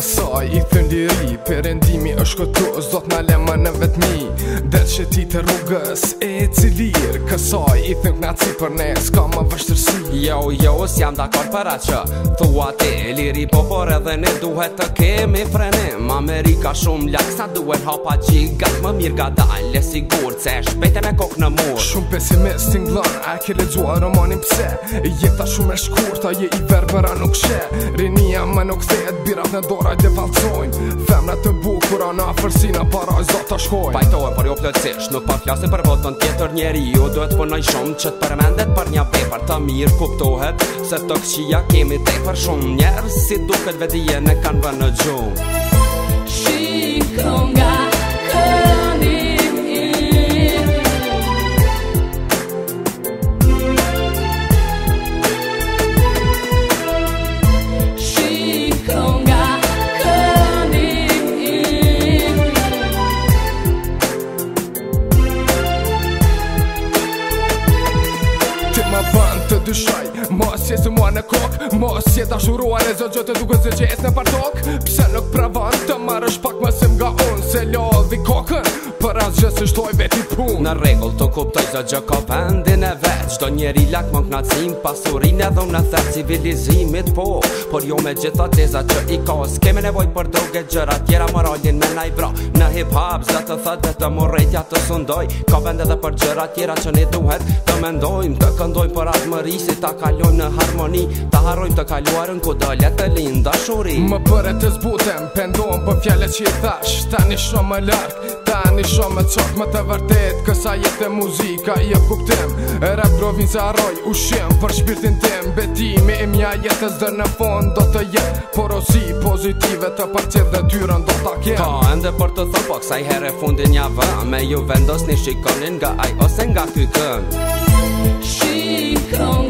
kësaj I thën liri, përendimi është këtu Zot në lemë në vetëmi Dhe që ti të rrugës e cilir Kësaj i thën këna për ne Ska më vështërsi Jo, jo, s'jam jam dakar për a që Thua te liri po për edhe ne duhet të kemi frenim Amerika shumë lakë sa duhet hapa gjigat Më mirë ga dalë, sigur, që është bete me kokë në murë Shumë pesimist në a ke redzua romanin pëse Jeta shumë e shkurta, je i verbera nuk shë Rinia më nuk thetë, birat në dora pa dhe falcojnë Femre të bukura në afërsina para i të shkojnë Pajtojnë për jo plëtsish, nuk pa flasin për votën tjetër njeri Jo duhet punoj shumë që të përmendet për një vepar të mirë kuptohet Se të këqia kemi tej për shumë njerë Si duket vedije në kanë vë në gjumë Të dyshaj Mosës e të mua në kok Mosës e të shuru Ale zotë që të duke Se që jetë në patok Pselok prava që së shtoj veti pun Në regull të kuptoj zë gjë ka pëndin e vet Qdo njeri lak më në Pasurin e dhëm në thet civilizimit po Por jo me gjitha teza që i ka Skemi nevoj për droge gjëra tjera moralin me naj vra Në hip hop zë të thët dhe të moretja të sundoj Ka vend edhe për gjëra tjera që ne duhet të mendojmë Të këndoj për atë më risi ta kalojmë në harmoni Ta haroj të kaluarën ku dhe let linda shuri Më përre të zbutem, pendojmë për fjallet që i thash Ta një shumë më një shumë me cokë me të vërtet Kësa jetë e muzika i e kuptim E rap drovin se arroj ushim për shpirtin tim Betimi e mja jetës dhe në fond do të jetë Porosi pozitive të përqet dhe tyren do të kem Ta ende për të të kësa i e fundin javë Me ju vendos një shikonin nga aj ose nga ty këm Shikon